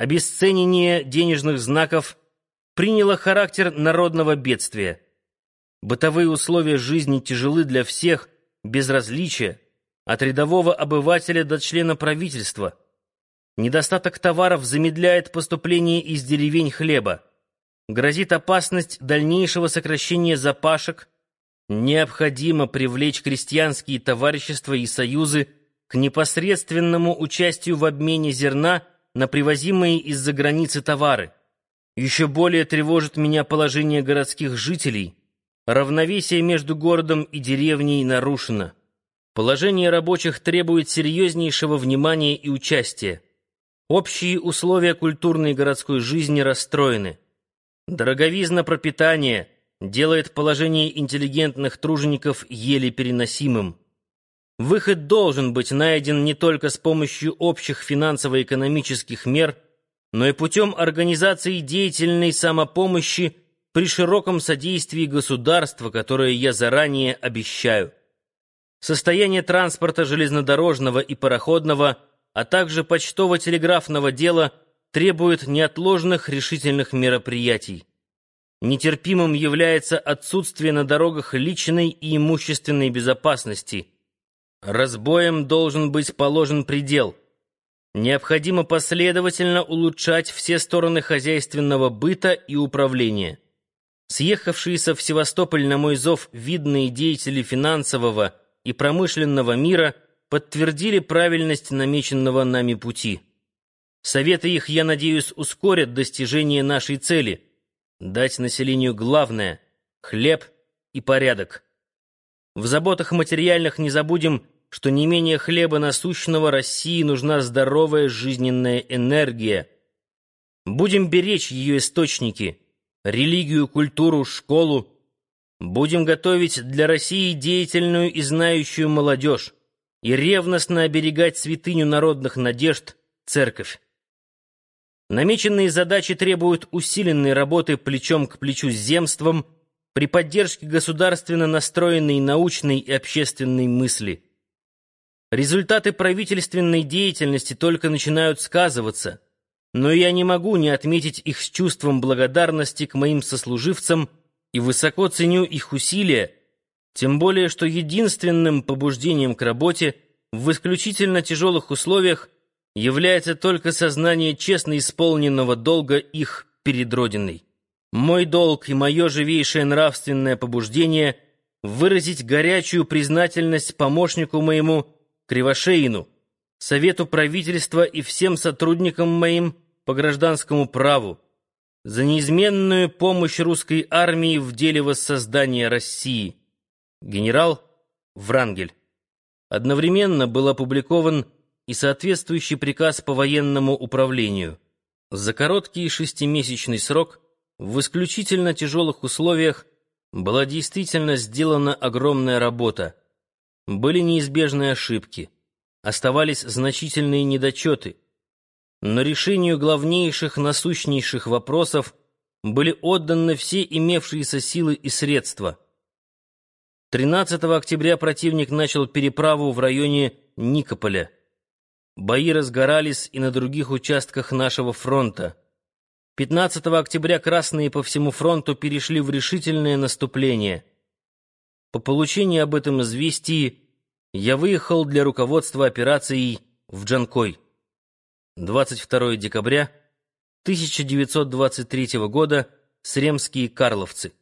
Обесценение денежных знаков приняло характер народного бедствия. Бытовые условия жизни тяжелы для всех, без различия, от рядового обывателя до члена правительства. Недостаток товаров замедляет поступление из деревень хлеба. Грозит опасность дальнейшего сокращения запашек. Необходимо привлечь крестьянские товарищества и союзы к непосредственному участию в обмене зерна на привозимые из-за границы товары. Еще более тревожит меня положение городских жителей. Равновесие между городом и деревней нарушено. Положение рабочих требует серьезнейшего внимания и участия. Общие условия культурной городской жизни расстроены. Дороговизна пропитания делает положение интеллигентных тружеников еле переносимым. Выход должен быть найден не только с помощью общих финансово-экономических мер, но и путем организации деятельной самопомощи при широком содействии государства, которое я заранее обещаю. Состояние транспорта железнодорожного и пароходного, а также почтово-телеграфного дела требует неотложных решительных мероприятий. Нетерпимым является отсутствие на дорогах личной и имущественной безопасности – Разбоем должен быть положен предел. Необходимо последовательно улучшать все стороны хозяйственного быта и управления. Съехавшиеся в Севастополь на мой зов видные деятели финансового и промышленного мира подтвердили правильность намеченного нами пути. Советы их, я надеюсь, ускорят достижение нашей цели — дать населению главное — хлеб и порядок. В заботах материальных не забудем, что не менее хлеба насущного России нужна здоровая жизненная энергия. Будем беречь ее источники, религию, культуру, школу. Будем готовить для России деятельную и знающую молодежь и ревностно оберегать святыню народных надежд — церковь. Намеченные задачи требуют усиленной работы плечом к плечу с земством — при поддержке государственно настроенной научной и общественной мысли. Результаты правительственной деятельности только начинают сказываться, но я не могу не отметить их с чувством благодарности к моим сослуживцам и высоко ценю их усилия, тем более что единственным побуждением к работе в исключительно тяжелых условиях является только сознание честно исполненного долга их перед Родиной. Мой долг и мое живейшее нравственное побуждение — выразить горячую признательность помощнику моему Кривошеину, Совету правительства и всем сотрудникам моим по гражданскому праву за неизменную помощь русской армии в деле воссоздания России. Генерал Врангель. Одновременно был опубликован и соответствующий приказ по военному управлению. За короткий шестимесячный срок – в исключительно тяжелых условиях была действительно сделана огромная работа. Были неизбежные ошибки, оставались значительные недочеты. Но решению главнейших насущнейших вопросов были отданы все имевшиеся силы и средства. 13 октября противник начал переправу в районе Никополя. Бои разгорались и на других участках нашего фронта. 15 октября красные по всему фронту перешли в решительное наступление. По получении об этом известии я выехал для руководства операцией в Джанкой. 22 декабря 1923 года, Сремские Карловцы.